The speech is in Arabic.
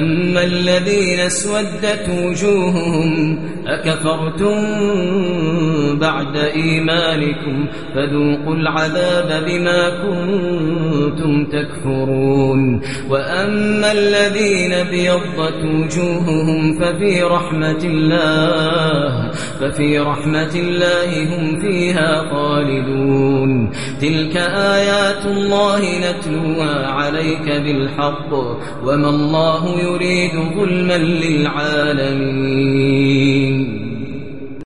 فأما الذين اسودت وجوههم أكفرتم بعد إيمانكم فذوقوا العذاب بما كنتم تكفرون وأما الذين بيضت وجوههم ففي رحمة الله ففي رحمة الله هم فيها خالدون تلك آيات الله نتلوها عليك بالحق وما الله يريد ظلما للعالمين.